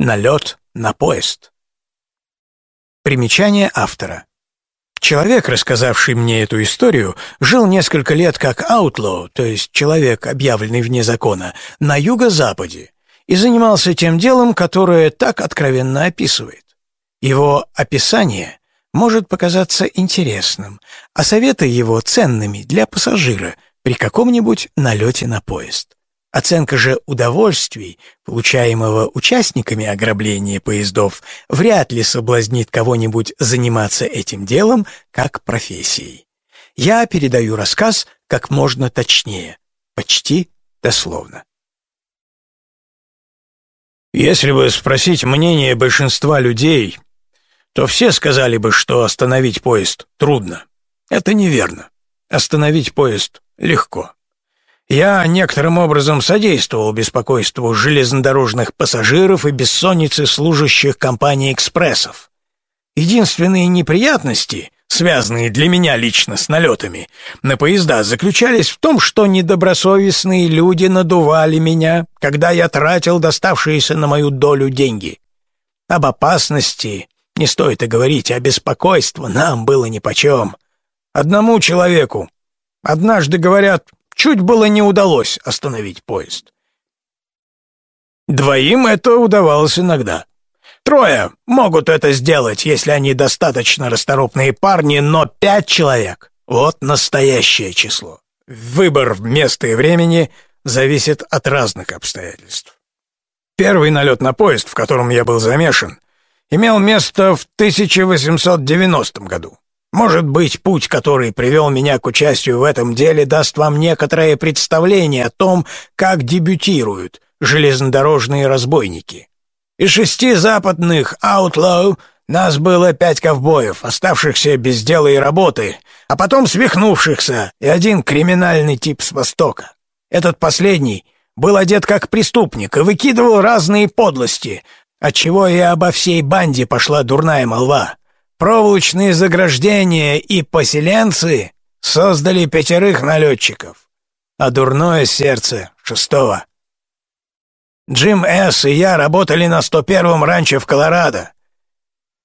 Налет на поезд. Примечание автора. Человек, рассказавший мне эту историю, жил несколько лет как outlaw, то есть человек, объявленный вне закона, на юго-западе, и занимался тем делом, которое так откровенно описывает. Его описание может показаться интересным, а советы его ценными для пассажира при каком-нибудь налете на поезд. Оценка же удовольствий, получаемого участниками ограбления поездов, вряд ли соблазнит кого-нибудь заниматься этим делом как профессией. Я передаю рассказ как можно точнее, почти дословно. Если бы спросить мнение большинства людей, то все сказали бы, что остановить поезд трудно. Это неверно. Остановить поезд легко. Я некоторым образом содействовал беспокойству железнодорожных пассажиров и бессоннице служащих компании экспрессов. Единственные неприятности, связанные для меня лично с налетами на поезда, заключались в том, что недобросовестные люди надували меня, когда я тратил доставшиеся на мою долю деньги. Об опасности не стоит и говорить, а беспокойство нам было нипочем. Одному человеку, однажды, говорят, Чуть было не удалось остановить поезд. Двоим это удавалось иногда. Трое могут это сделать, если они достаточно расторопные парни, но пять человек — вот настоящее число. Выбор места и времени зависит от разных обстоятельств. Первый налет на поезд, в котором я был замешан, имел место в 1890 году. Может быть, путь, который привел меня к участию в этом деле, даст вам некоторое представление о том, как дебютируют железнодорожные разбойники. Из шести западных «Outlaw» нас было пять ковбоев, оставшихся без дела и работы, а потом свихнувшихся, и один криминальный тип с Востока. Этот последний был одет как преступник и выкидывал разные подлости, отчего и обо всей банде пошла дурная молва. Проволочные заграждения и поселенцы создали пятерых налетчиков, а дурное сердце — шестого. Джим С. и я работали на 101-м ранчо в Колорадо.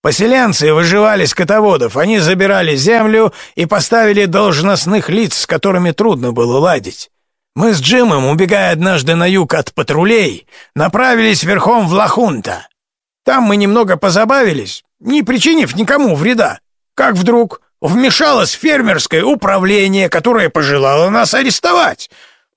Поселенцы выживали скотоводов, они забирали землю и поставили должностных лиц, с которыми трудно было ладить. Мы с Джимом, убегая однажды на юг от патрулей, направились верхом в Лахунта. Там мы немного позабавились, не причинив никому вреда. Как вдруг вмешалось фермерское управление, которое пожелало нас арестовать.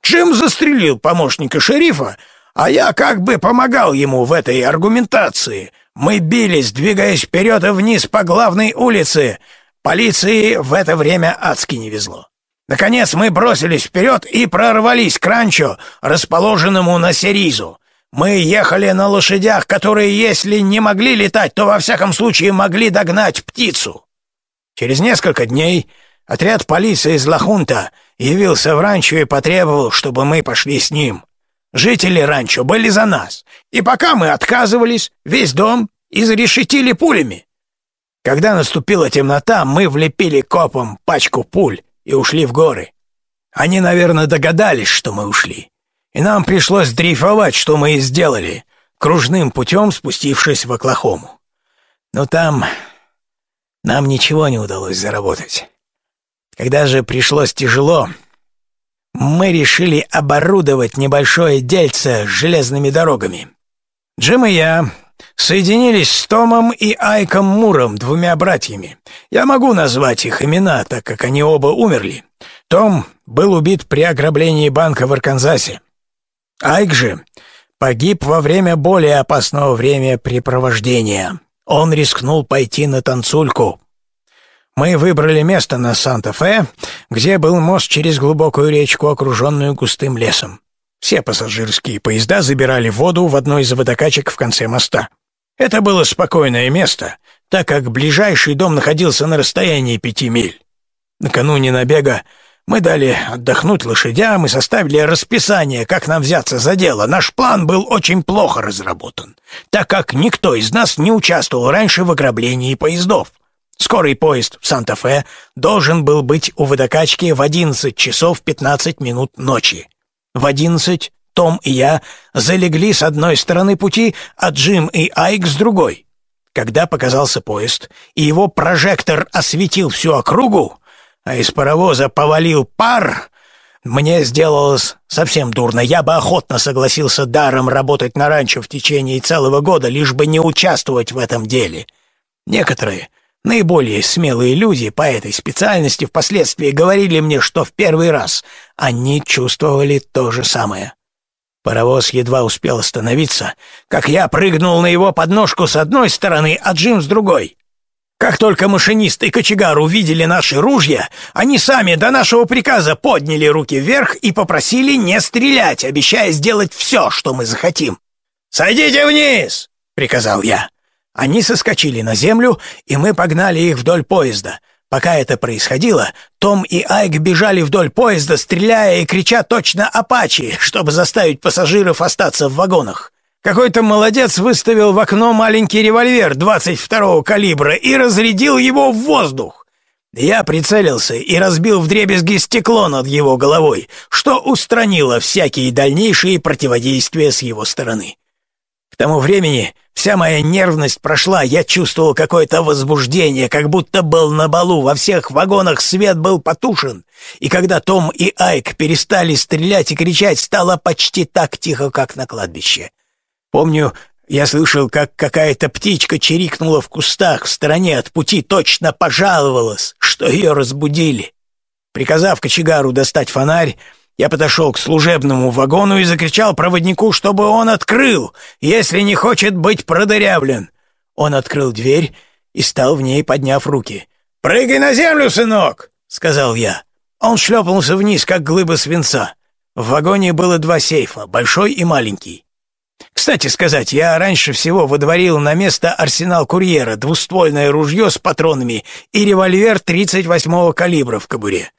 Джим застрелил помощника шерифа, а я как бы помогал ему в этой аргументации. Мы бились, двигаясь вперед и вниз по главной улице. Полиции в это время адски не везло. Наконец мы бросились вперед и прорвались к ранчо, расположенному на Серизу. Мы ехали на лошадях, которые, если не могли летать, то во всяком случае могли догнать птицу. Через несколько дней отряд полиции из Лахунта явился в ранчо и потребовал, чтобы мы пошли с ним. Жители ранчо были за нас, и пока мы отказывались, весь дом изрешетили пулями. Когда наступила темнота, мы влепили копом пачку пуль и ушли в горы. Они, наверное, догадались, что мы ушли и нам пришлось дрейфовать, что мы и сделали, кружным путем спустившись в Оклахому. Но там нам ничего не удалось заработать. Когда же пришлось тяжело, мы решили оборудовать небольшое дельце с железными дорогами. Джим и я соединились с Томом и Айком Муром, двумя братьями. Я могу назвать их имена, так как они оба умерли. Том был убит при ограблении банка в Арканзасе. Айк же погиб во время более опасного времяпрепровождения. Он рискнул пойти на танцульку. Мы выбрали место на Санта-Фе, где был мост через глубокую речку, окруженную густым лесом. Все пассажирские поезда забирали воду в одной из водокачек в конце моста. Это было спокойное место, так как ближайший дом находился на расстоянии пяти миль. Накануне набега мы дали отдохнуть лошадям и составили расписание, как нам взяться за дело. Наш план был очень плохо разработан, так как никто из нас не участвовал раньше в ограблении поездов. Скорый поезд в Санта-Фе должен был быть у водокачки в 11 часов 15 минут ночи. В 11 Том и я залегли с одной стороны пути, а Джим и Айк с другой. Когда показался поезд, и его прожектор осветил всю округу, а из паровоза повалил пар, мне сделалось совсем дурно. Я бы охотно согласился даром работать на ранчо в течение целого года, лишь бы не участвовать в этом деле. Некоторые, наиболее смелые люди по этой специальности впоследствии говорили мне, что в первый раз они чувствовали то же самое. Паровоз едва успел остановиться, как я прыгнул на его подножку с одной стороны, а Джим с другой. Как только машинист и кочегар увидели наши ружья, они сами до нашего приказа подняли руки вверх и попросили не стрелять, обещая сделать все, что мы захотим. «Сойдите вниз!» — приказал я. Они соскочили на землю, и мы погнали их вдоль поезда. Пока это происходило, Том и Айк бежали вдоль поезда, стреляя и крича точно апачи, чтобы заставить пассажиров остаться в вагонах. Какой-то молодец выставил в окно маленький револьвер 22-го калибра и разрядил его в воздух. Я прицелился и разбил вдребезги стекло над его головой, что устранило всякие дальнейшие противодействия с его стороны. К тому времени вся моя нервность прошла, я чувствовал какое-то возбуждение, как будто был на балу, во всех вагонах свет был потушен, и когда Том и Айк перестали стрелять и кричать, стало почти так тихо, как на кладбище. Помню, я слышал, как какая-то птичка чирикнула в кустах в стороне от пути, точно пожаловалась, что ее разбудили. Приказав кочегару достать фонарь, я подошел к служебному вагону и закричал проводнику, чтобы он открыл, если не хочет быть продырявлен. Он открыл дверь и стал в ней, подняв руки. «Прыгай на землю, сынок!» — сказал я. Он шлепнулся вниз, как глыба свинца. В вагоне было два сейфа, большой и маленький. Кстати сказать, я раньше всего выдворил на место арсенал курьера, двуствольное ружье с патронами и револьвер 38-го калибра в кобуре.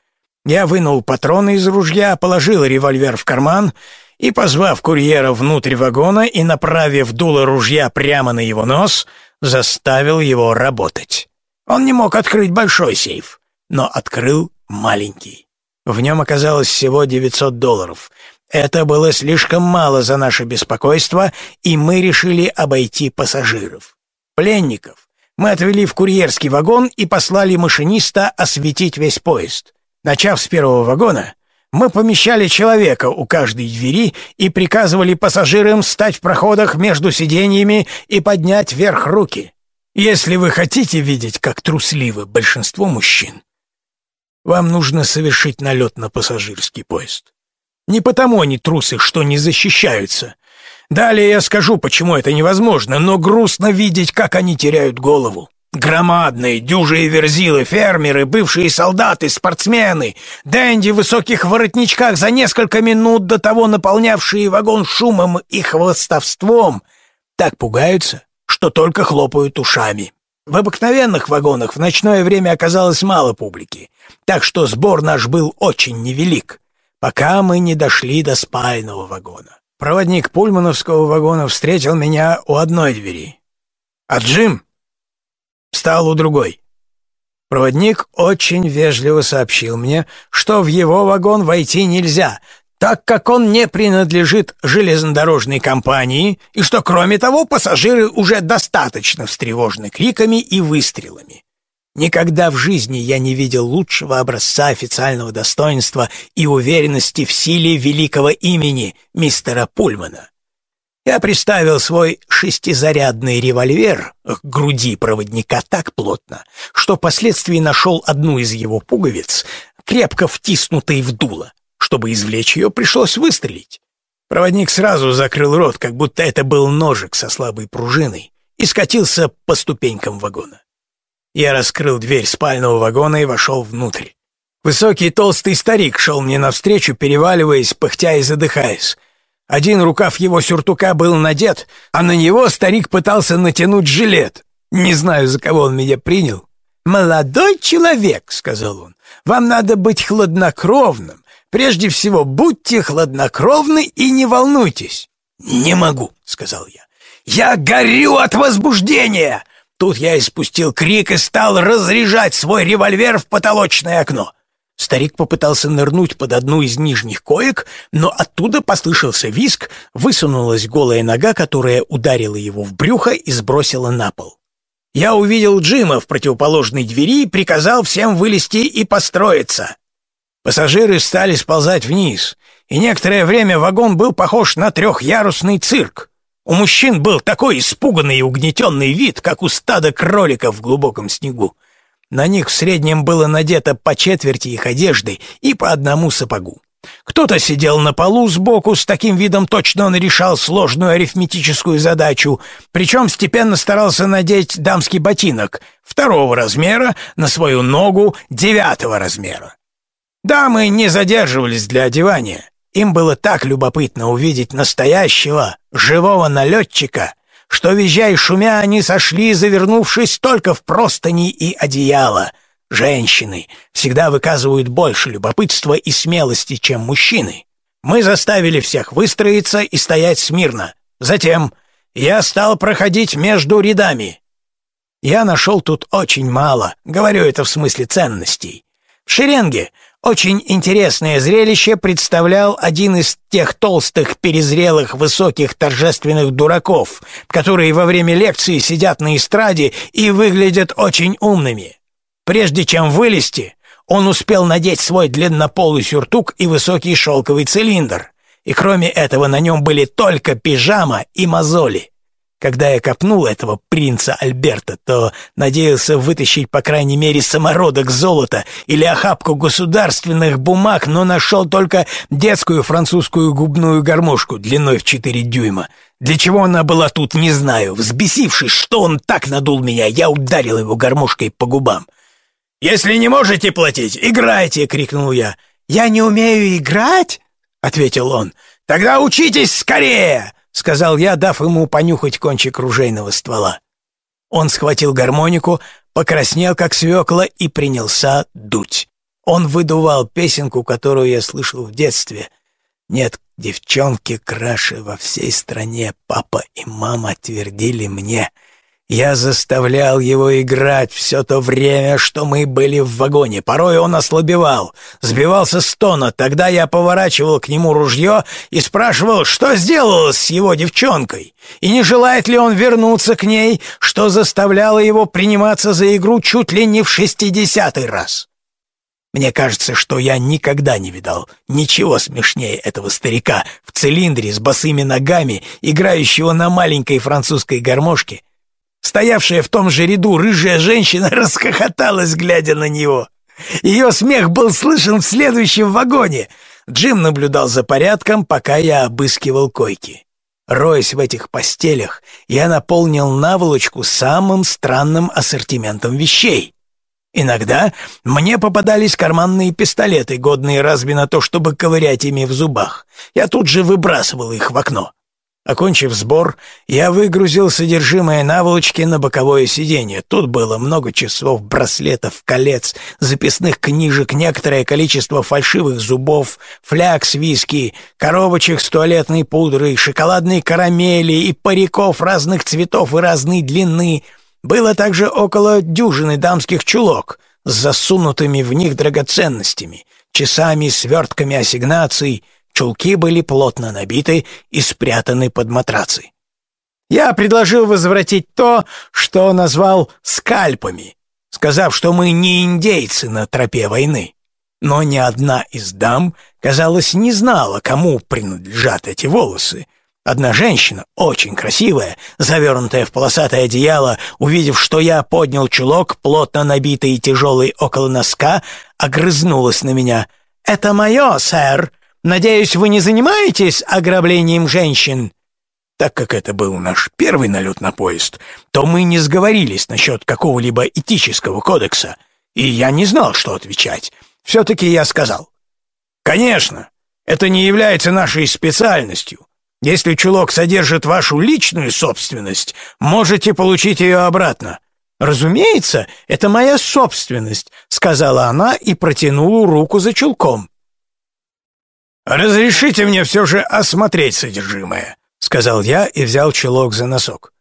Я вынул патроны из ружья, положил револьвер в карман и, позвав курьера внутрь вагона и направив дуло ружья прямо на его нос, заставил его работать. Он не мог открыть большой сейф, но открыл маленький. В нем оказалось всего 900 долларов — это было слишком мало за наше беспокойство, и мы решили обойти пассажиров. Пленников мы отвели в курьерский вагон и послали машиниста осветить весь поезд. Начав с первого вагона, мы помещали человека у каждой двери и приказывали пассажирам стать в проходах между сиденьями и поднять вверх руки. Если вы хотите видеть, как трусливы большинство мужчин, вам нужно совершить налет на пассажирский поезд. Не потому они трусы, что не защищаются. Далее я скажу, почему это невозможно, но грустно видеть, как они теряют голову. Громадные, дюжие верзилы, фермеры, бывшие солдаты, спортсмены, дэнди в высоких воротничках, за несколько минут до того наполнявшие вагон шумом и хвостовством, так пугаются, что только хлопают ушами. В обыкновенных вагонах в ночное время оказалось мало публики, так что сбор наш был очень невелик пока мы не дошли до спального вагона. Проводник пульмановского вагона встретил меня у одной двери, а Джим встал у другой. Проводник очень вежливо сообщил мне, что в его вагон войти нельзя, так как он не принадлежит железнодорожной компании и что, кроме того, пассажиры уже достаточно встревожены криками и выстрелами. Никогда в жизни я не видел лучшего образца официального достоинства и уверенности в силе великого имени мистера Пульмана. Я приставил свой шестизарядный револьвер к груди проводника так плотно, что впоследствии нашел одну из его пуговиц, крепко втиснутой в дуло. Чтобы извлечь ее, пришлось выстрелить. Проводник сразу закрыл рот, как будто это был ножик со слабой пружиной, и скатился по ступенькам вагона. Я раскрыл дверь спального вагона и вошел внутрь. Высокий толстый старик шел мне навстречу, переваливаясь, пыхтя и задыхаясь. Один рукав его сюртука был надет, а на него старик пытался натянуть жилет. Не знаю, за кого он меня принял. «Молодой человек», — сказал он, — «вам надо быть хладнокровным. Прежде всего, будьте хладнокровны и не волнуйтесь». «Не могу», — сказал я. «Я горю от возбуждения!» Тут я испустил крик и стал разряжать свой револьвер в потолочное окно. Старик попытался нырнуть под одну из нижних коек, но оттуда послышался виск, высунулась голая нога, которая ударила его в брюхо и сбросила на пол. Я увидел Джима в противоположной двери и приказал всем вылезти и построиться. Пассажиры стали сползать вниз, и некоторое время вагон был похож на трехъярусный цирк. У мужчин был такой испуганный и угнетенный вид, как у стада кроликов в глубоком снегу. На них в среднем было надето по четверти их одежды и по одному сапогу. Кто-то сидел на полу сбоку, с таким видом точно он решал сложную арифметическую задачу, причем степенно старался надеть дамский ботинок второго размера на свою ногу девятого размера. Дамы не задерживались для одевания. Им было так любопытно увидеть настоящего, живого налетчика, что, визжа и шумя, они сошли, завернувшись только в простыни и одеяло. Женщины всегда выказывают больше любопытства и смелости, чем мужчины. Мы заставили всех выстроиться и стоять смирно. Затем я стал проходить между рядами. Я нашел тут очень мало, говорю это в смысле ценностей. В шеренге очень интересное зрелище представлял один из тех толстых, перезрелых, высоких, торжественных дураков, которые во время лекции сидят на эстраде и выглядят очень умными. Прежде чем вылезти, он успел надеть свой длиннополый сюртук и высокий шелковый цилиндр, и кроме этого на нем были только пижама и мозоли. Когда я копнул этого принца Альберта, то надеялся вытащить, по крайней мере, самородок золота или охапку государственных бумаг, но нашел только детскую французскую губную гармошку длиной в четыре дюйма. Для чего она была тут, не знаю. Взбесившись, что он так надул меня, я ударил его гармошкой по губам. «Если не можете платить, играйте!» — крикнул я. «Я не умею играть?» — ответил он. «Тогда учитесь скорее!» — сказал я, дав ему понюхать кончик ружейного ствола. Он схватил гармонику, покраснел, как свекла, и принялся дуть. Он выдувал песенку, которую я слышал в детстве. «Нет девчонки краше во всей стране, папа и мама твердили мне». Я заставлял его играть все то время, что мы были в вагоне. Порой он ослабевал, сбивался с тона. Тогда я поворачивал к нему ружье и спрашивал, что сделалось с его девчонкой, и не желает ли он вернуться к ней, что заставляло его приниматься за игру чуть ли не в шестидесятый раз. Мне кажется, что я никогда не видал ничего смешнее этого старика в цилиндре с босыми ногами, играющего на маленькой французской гармошке, Стоявшая в том же ряду рыжая женщина расхохоталась, глядя на него. Ее смех был слышен в следующем вагоне. Джим наблюдал за порядком, пока я обыскивал койки. Роясь в этих постелях, я наполнил наволочку самым странным ассортиментом вещей. Иногда мне попадались карманные пистолеты, годные разве на то, чтобы ковырять ими в зубах. Я тут же выбрасывал их в окно. Окончив сбор, я выгрузил содержимое наволочки на боковое сиденье. Тут было много часов, браслетов, колец, записных книжек, некоторое количество фальшивых зубов, фляг с виски, коробочек с туалетной пудрой, шоколадной карамели и париков разных цветов и разной длины. Было также около дюжины дамских чулок с засунутыми в них драгоценностями, часами, свертками ассигнаций — Чулки были плотно набиты и спрятаны под матрацы. Я предложил возвратить то, что назвал скальпами, сказав, что мы не индейцы на тропе войны. Но ни одна из дам, казалось, не знала, кому принадлежат эти волосы. Одна женщина, очень красивая, завернутая в полосатое одеяло, увидев, что я поднял чулок, плотно набитый и тяжелый около носка, огрызнулась на меня. «Это мое, сэр!» Надеюсь, вы не занимаетесь ограблением женщин?» Так как это был наш первый налет на поезд, то мы не сговорились насчет какого-либо этического кодекса, и я не знал, что отвечать. Все-таки я сказал. «Конечно, это не является нашей специальностью. Если чулок содержит вашу личную собственность, можете получить ее обратно». «Разумеется, это моя собственность», — сказала она и протянула руку за чулком. «Разрешите мне все же осмотреть содержимое», — сказал я и взял чулок за носок.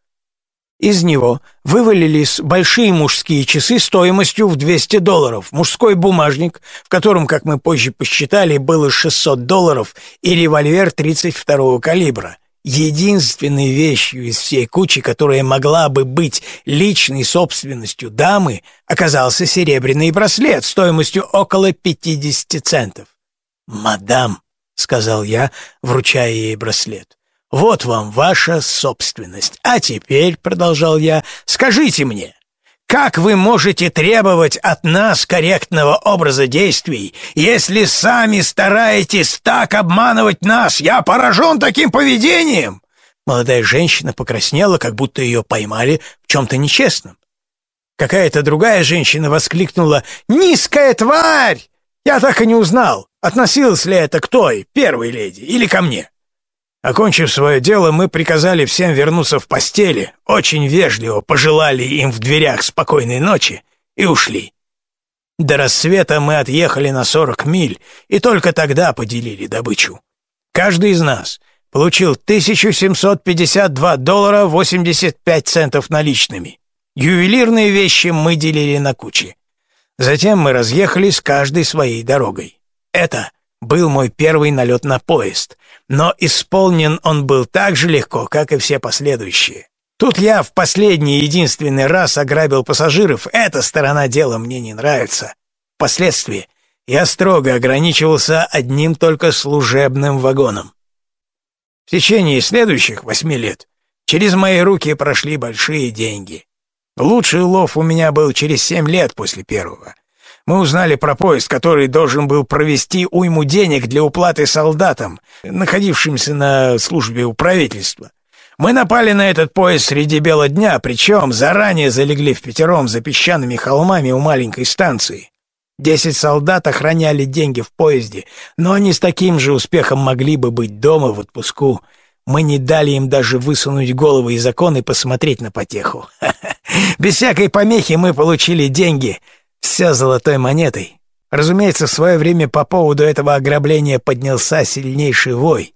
Из него вывалились большие мужские часы стоимостью в 200 долларов, мужской бумажник, в котором, как мы позже посчитали, было 600 долларов, и револьвер 32-го калибра. Единственной вещью из всей кучи, которая могла бы быть личной собственностью дамы, оказался серебряный браслет стоимостью около 50 центов. «Мадам», — сказал я, вручая ей браслет, — «вот вам ваша собственность. А теперь, — продолжал я, — скажите мне, как вы можете требовать от нас корректного образа действий, если сами стараетесь так обманывать нас? Я поражен таким поведением!» Молодая женщина покраснела, как будто ее поймали в чем-то нечестном. Какая-то другая женщина воскликнула «Низкая тварь!» Я так и не узнал, относилось ли это к той, первой леди, или ко мне. Окончив свое дело, мы приказали всем вернуться в постели, очень вежливо пожелали им в дверях спокойной ночи и ушли. До рассвета мы отъехали на 40 миль и только тогда поделили добычу. Каждый из нас получил 1752 доллара 85 центов наличными. Ювелирные вещи мы делили на кучи. Затем мы разъехались каждой своей дорогой. Это был мой первый налет на поезд, но исполнен он был так же легко, как и все последующие. Тут я в последний единственный раз ограбил пассажиров, эта сторона дела мне не нравится. Впоследствии я строго ограничивался одним только служебным вагоном. В течение следующих восьми лет через мои руки прошли большие деньги. Лучший улов у меня был через семь лет после первого — мы узнали про поезд, который должен был провести уйму денег для уплаты солдатам, находившимся на службе у правительства. Мы напали на этот поезд среди бела дня, причем заранее залегли в пятером за песчаными холмами у маленькой станции. Десять солдат охраняли деньги в поезде, но они с таким же успехом могли бы быть дома в отпуску. Мы не дали им даже высунуть головы из окон и посмотреть на потеху. Без всякой помехи мы получили деньги — Вся золотой монетой. Разумеется, в свое время по поводу этого ограбления поднялся сильнейший вой.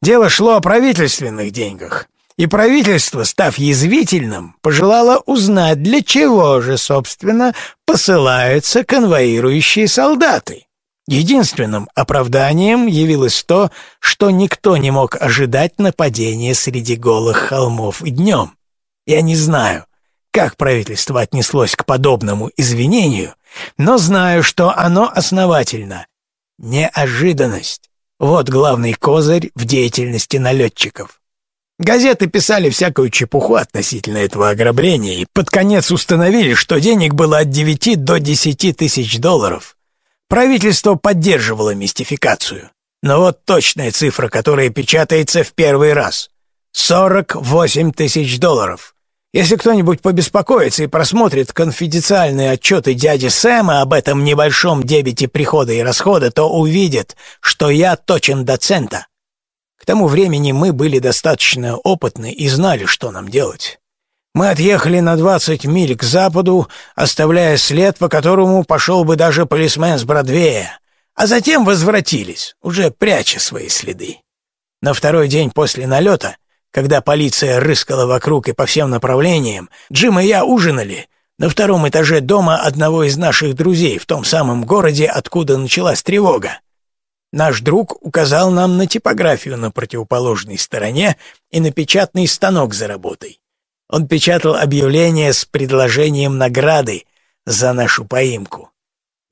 Дело шло о правительственных деньгах. И правительство, став язвительным, пожелало узнать, для чего же, собственно, посылаются конвоирующие солдаты. Единственным оправданием явилось то, что никто не мог ожидать нападения среди голых холмов днем. Я не знаю, как правительство отнеслось к подобному извинению, но знаю, что оно основательно. Неожиданность — вот главный козырь в деятельности налетчиков. Газеты писали всякую чепуху относительно этого ограбления и под конец установили, что денег было от 9 до 10 тысяч долларов. Правительство поддерживало мистификацию. Но вот точная цифра, которая печатается в первый раз — 48 тысяч долларов — если кто-нибудь побеспокоится и просмотрит конфиденциальные отчеты дяди Сэма об этом небольшом дебете прихода и расхода, то увидит, что я точен до цента. К тому времени мы были достаточно опытны и знали, что нам делать. Мы отъехали на 20 миль к западу, оставляя след, по которому пошел бы даже полисмен с Бродвея, а затем возвратились, уже пряча свои следы. На второй день после налета когда полиция рыскала вокруг и по всем направлениям, Джим и я ужинали на втором этаже дома одного из наших друзей в том самом городе, откуда началась тревога. Наш друг указал нам на типографию на противоположной стороне и на печатный станок за работой. Он печатал объявление с предложением награды за нашу поимку.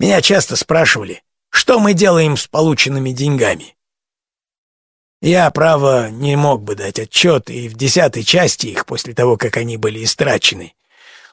Меня часто спрашивали, что мы делаем с полученными деньгами. Я, право, не мог бы дать отчет и в десятой части их после того, как они были истрачены.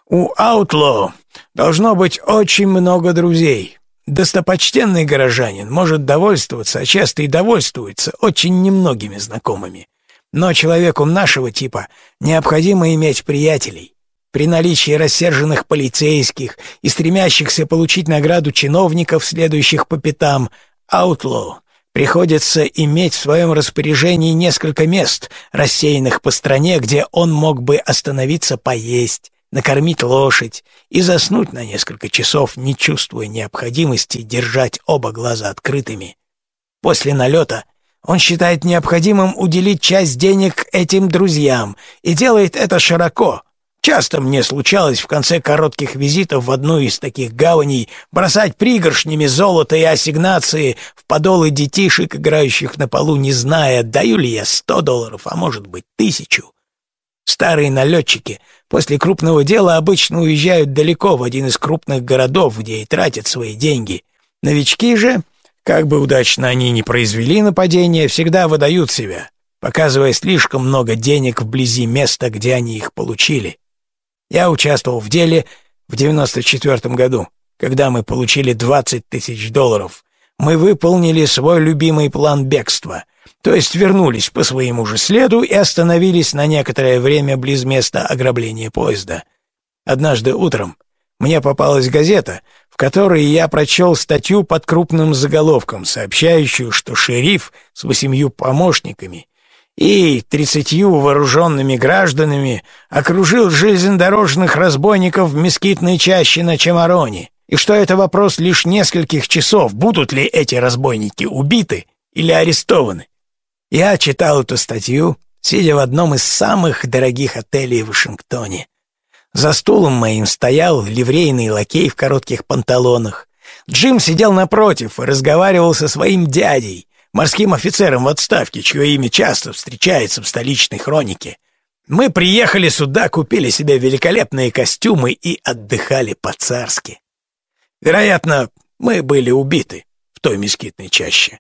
У Аутло должно быть очень много друзей. Достопочтенный горожанин может довольствоваться, а часто и довольствуется очень немногими знакомыми. Но человеку нашего типа необходимо иметь приятелей. При наличии рассерженных полицейских и стремящихся получить награду чиновников, следующих по пятам, Аутлоу Приходится иметь в своем распоряжении несколько мест, рассеянных по стране, где он мог бы остановиться поесть, накормить лошадь и заснуть на несколько часов, не чувствуя необходимости держать оба глаза открытыми. После налета он считает необходимым уделить часть денег этим друзьям и делает это широко, Часто мне случалось в конце коротких визитов в одну из таких гаваней бросать пригоршнями золота и ассигнации в подолы детишек, играющих на полу, не зная, даю ли я сто долларов, а может быть тысячу. Старые налетчики после крупного дела обычно уезжают далеко в один из крупных городов, где и тратят свои деньги. Новички же, как бы удачно они ни произвели нападение, всегда выдают себя, показывая слишком много денег вблизи места, где они их получили. Я участвовал в деле в 94 году, когда мы получили 20 тысяч долларов. Мы выполнили свой любимый план бегства, то есть вернулись по своему же следу и остановились на некоторое время близ места ограбления поезда. Однажды утром мне попалась газета, в которой я прочел статью под крупным заголовком, сообщающую, что шериф с восемью помощниками и тридцатью вооруженными гражданами окружил железнодорожных разбойников в мескитной чаще на Чамароне, и что это вопрос лишь нескольких часов, будут ли эти разбойники убиты или арестованы. Я читал эту статью, сидя в одном из самых дорогих отелей в Вашингтоне. За стулом моим стоял ливрейный лакей в коротких панталонах. Джим сидел напротив и разговаривал со своим дядей, морским офицером в отставке, чье имя часто встречается в столичной хронике. Мы приехали сюда, купили себе великолепные костюмы и отдыхали по-царски. Вероятно, мы были убиты в той мескитной чаще,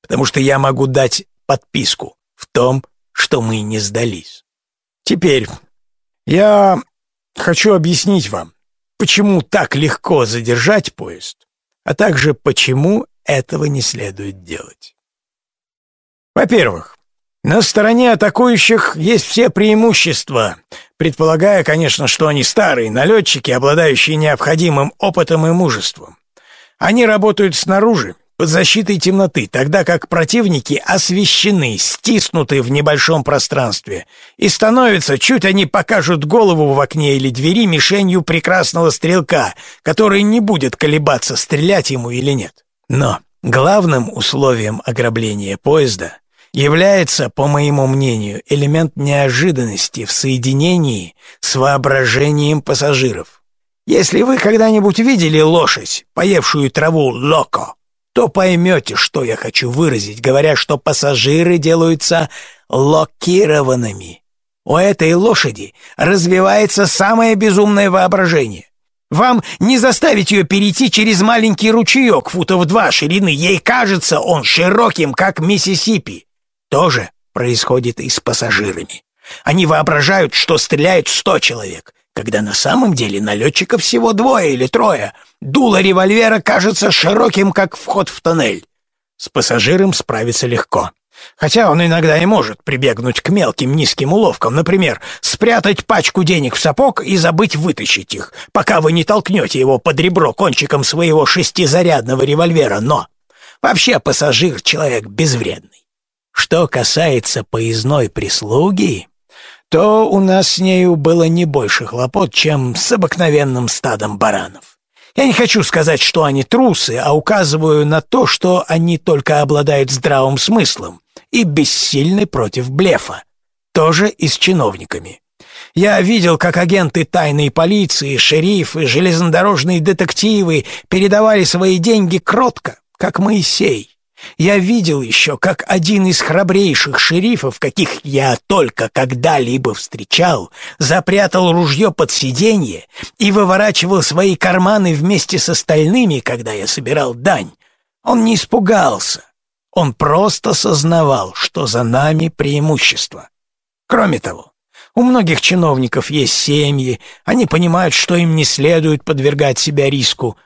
потому что я могу дать подписку в том, что мы не сдались. Теперь я хочу объяснить вам, почему так легко задержать поезд, а также почему этого не следует делать. Во-первых, на стороне атакующих есть все преимущества, предполагая, конечно, что они старые налетчики, обладающие необходимым опытом и мужеством. Они работают снаружи, под защитой темноты, тогда как противники освещены, стиснуты в небольшом пространстве, и становятся, чуть они покажут голову в окне или двери, мишенью прекрасного стрелка, который не будет колебаться, стрелять ему или нет. Но главным условием ограбления поезда является, по моему мнению, элемент неожиданности в соединении с воображением пассажиров. Если вы когда-нибудь видели лошадь, поевшую траву локо, то поймете, что я хочу выразить, говоря, что пассажиры делаются локированными. У этой лошади развивается самое безумное воображение. Вам не заставить ее перейти через маленький ручеек футов два ширины, ей кажется он широким, как Миссисипи тоже происходит и с пассажирами. Они воображают, что стреляют сто человек, когда на самом деле налетчиков всего двое или трое. Дуло револьвера кажется широким, как вход в тоннель. С пассажиром справиться легко. Хотя он иногда и может прибегнуть к мелким низким уловкам, например, спрятать пачку денег в сапог и забыть вытащить их, пока вы не толкнете его под ребро кончиком своего шестизарядного револьвера, но вообще пассажир — человек безвредный. Что касается поездной прислуги, то у нас с нею было не больше хлопот, чем с обыкновенным стадом баранов. Я не хочу сказать, что они трусы, а указываю на то, что они только обладают здравым смыслом и бессильны против блефа. Тоже и с чиновниками. Я видел, как агенты тайной полиции, шерифы, железнодорожные детективы передавали свои деньги кротко, как Моисей. Я видел еще, как один из храбрейших шерифов, каких я только когда-либо встречал, запрятал ружье под сиденье и выворачивал свои карманы вместе с остальными, когда я собирал дань. Он не испугался. Он просто сознавал, что за нами преимущество. Кроме того, у многих чиновников есть семьи, они понимают, что им не следует подвергать себя риску.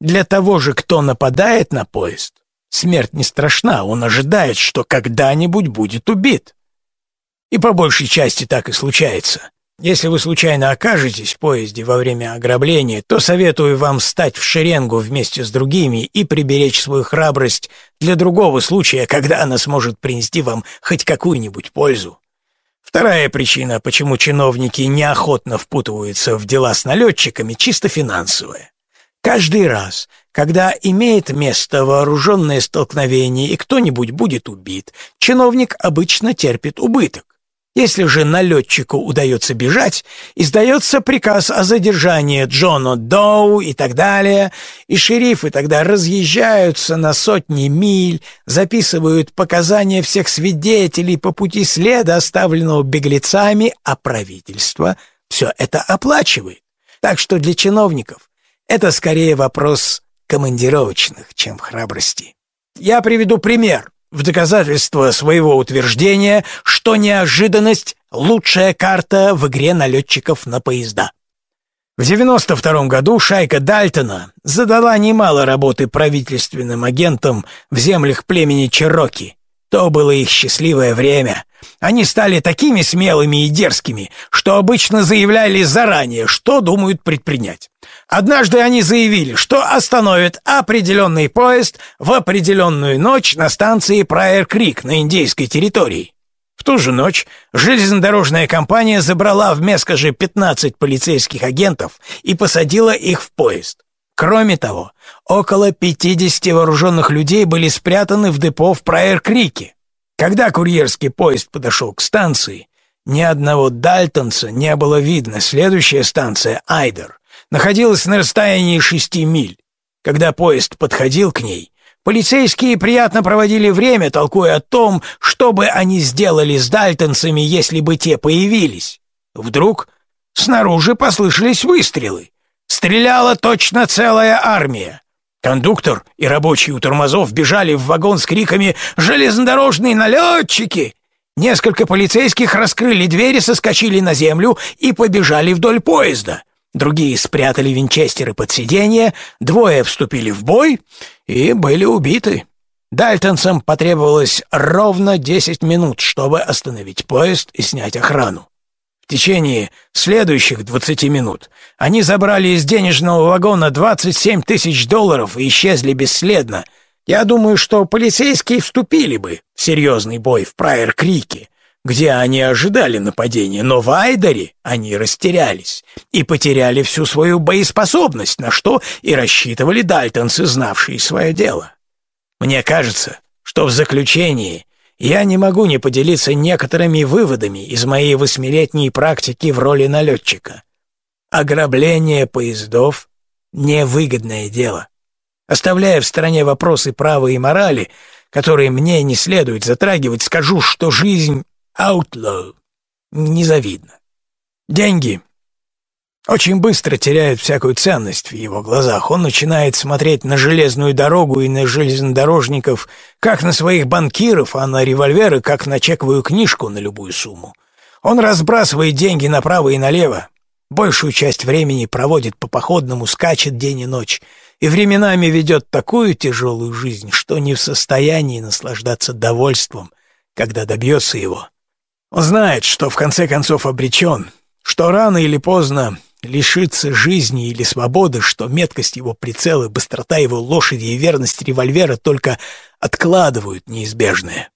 Для того же, кто нападает на поезд, Смерть не страшна, он ожидает, что когда-нибудь будет убит. И по большей части так и случается. Если вы случайно окажетесь в поезде во время ограбления, то советую вам встать в шеренгу вместе с другими и приберечь свою храбрость для другого случая, когда она сможет принести вам хоть какую-нибудь пользу. Вторая причина, почему чиновники неохотно впутываются в дела с налетчиками, чисто финансовая. Каждый раз, когда имеет место вооруженное столкновение и кто-нибудь будет убит, чиновник обычно терпит убыток. Если же налетчику удается бежать, издается приказ о задержании Джона Доу и так далее, и шерифы тогда разъезжаются на сотни миль, записывают показания всех свидетелей по пути следа, оставленного беглецами, а правительство все это оплачивает. Так что для чиновников это скорее вопрос командировочных, чем храбрости. Я приведу пример в доказательство своего утверждения, что неожиданность — лучшая карта в игре налетчиков на поезда. В 92 году шайка Дальтона задала немало работы правительственным агентам в землях племени Чероки. То было их счастливое время. Они стали такими смелыми и дерзкими, что обычно заявляли заранее, что думают предпринять. Однажды они заявили, что остановят определенный поезд в определенную ночь на станции Прайер-Крик на индейской территории. В ту же ночь железнодорожная компания забрала в Мескаже 15 полицейских агентов и посадила их в поезд. Кроме того, около 50 вооруженных людей были спрятаны в депо в Прайер-Крике. Когда курьерский поезд подошел к станции, ни одного дальтонца не было видно. Следующая станция, Айдер, находилась на расстоянии шести миль. Когда поезд подходил к ней, полицейские приятно проводили время, толкуя о том, что бы они сделали с дальтонцами, если бы те появились. Вдруг снаружи послышались выстрелы. Стреляла точно целая армия. Кондуктор и рабочие у тормозов бежали в вагон с криками «Железнодорожные налетчики!». Несколько полицейских раскрыли двери, соскочили на землю и побежали вдоль поезда. Другие спрятали винчестеры под сиденье, двое вступили в бой и были убиты. Дальтонцам потребовалось ровно 10 минут, чтобы остановить поезд и снять охрану. В течение следующих 20 минут они забрали из денежного вагона 27 тысяч долларов и исчезли бесследно. Я думаю, что полицейские вступили бы в серьезный бой в Прайер-Крике, где они ожидали нападения, но в Айдаре они растерялись и потеряли всю свою боеспособность, на что и рассчитывали дальтонцы, знавшие свое дело. Мне кажется, что в заключении я не могу не поделиться некоторыми выводами из моей восьмилетней практики в роли налетчика. Ограбление поездов — невыгодное дело. Оставляя в стороне вопросы права и морали, которые мне не следует затрагивать, скажу, что жизнь outlaw незавидна. Деньги очень быстро теряют всякую ценность в его глазах. Он начинает смотреть на железную дорогу и на железнодорожников, как на своих банкиров, а на револьверы, как на чековую книжку на любую сумму. Он разбрасывает деньги направо и налево, большую часть времени проводит по походному, скачет день и ночь, и временами ведет такую тяжелую жизнь, что не в состоянии наслаждаться довольством, когда добьется его. Он знает, что в конце концов обречен, что рано или поздно лишиться жизни или свободы, что меткость его прицела, быстрота его лошади и верность револьвера только откладывают неизбежное.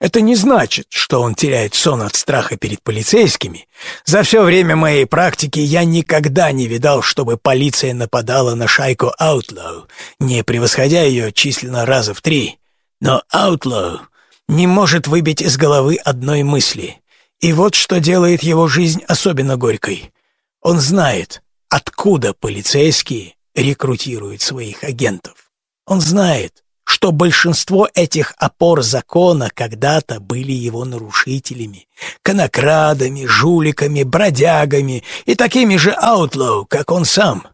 Это не значит, что он теряет сон от страха перед полицейскими. За все время моей практики я никогда не видал, чтобы полиция нападала на шайку Outlaw, не превосходя ее численно раза в три. Но Outlaw не может выбить из головы одной мысли. И вот что делает его жизнь особенно горькой. Он знает, откуда полицейские рекрутируют своих агентов. Он знает, что большинство этих опор закона когда-то были его нарушителями, конокрадами, жуликами, бродягами и такими же аутлоу, как он сам.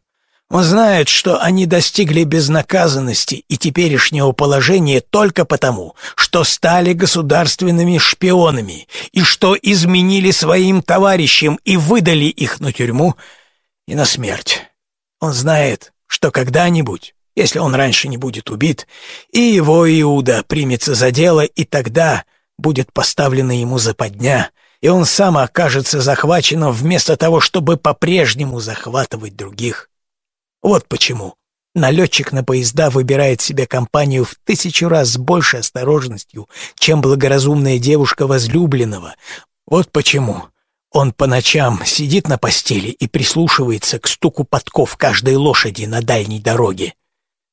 Он знает, что они достигли безнаказанности и теперешнего положения только потому, что стали государственными шпионами и что изменили своим товарищам и выдали их на тюрьму и на смерть. Он знает, что когда-нибудь, если он раньше не будет убит, и его Иуда примется за дело, и тогда будет поставлена ему западня, и он сам окажется захваченным вместо того, чтобы по-прежнему захватывать других. Вот почему налетчик на поезда выбирает себе компанию в тысячу раз с большей осторожностью, чем благоразумная девушка возлюбленного. Вот почему он по ночам сидит на постели и прислушивается к стуку подков каждой лошади на дальней дороге.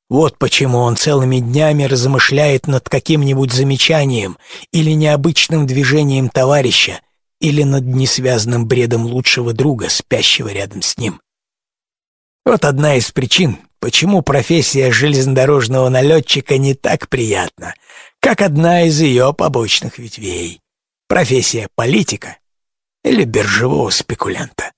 Вот почему он целыми днями размышляет над каким-нибудь замечанием или необычным движением товарища или над несвязанным бредом лучшего друга, спящего рядом с ним. Вот одна из причин, почему профессия железнодорожного налетчика не так приятна, как одна из ее побочных ветвей — профессия политика или биржевого спекулянта.